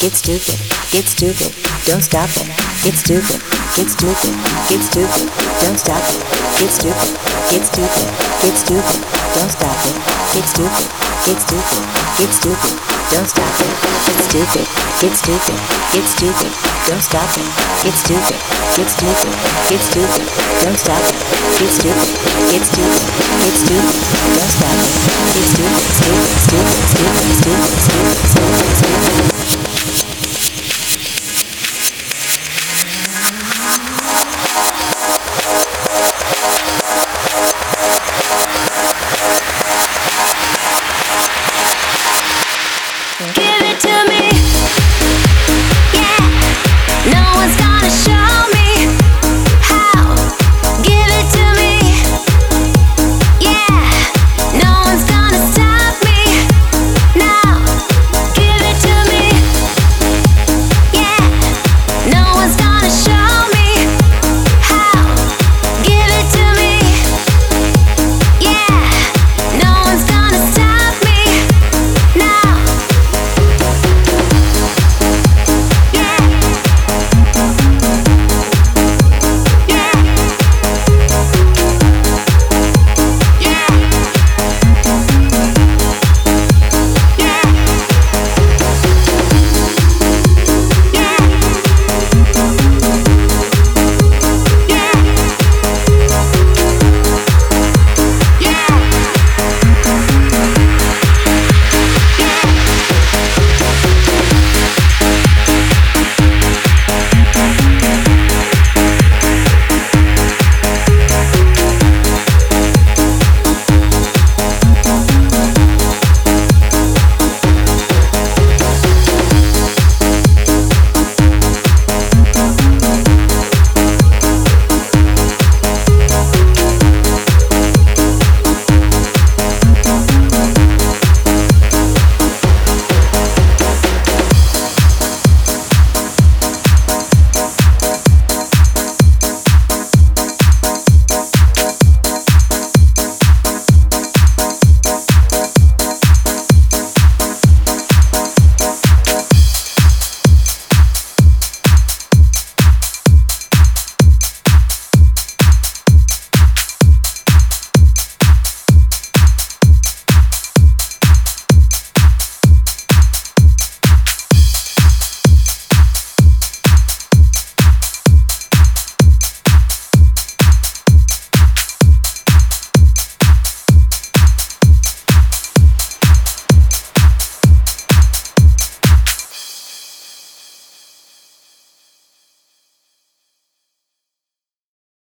get stupid, get stupid, don't stop it. Get stupid, get stupid, get stupid, don't stop it. Get stupid, get stupid, get stupid, don't stop it. Get stupid, get stupid, get stupid, don't stop it. Get stupid, get stupid, get stupid, don't stop it. Get stupid, get stupid, get stupid, don't stop it. Get stupid, get stupid, get stupid, don't stop it. Get stupid, stupid, stupid, stupid, stupid, stupid.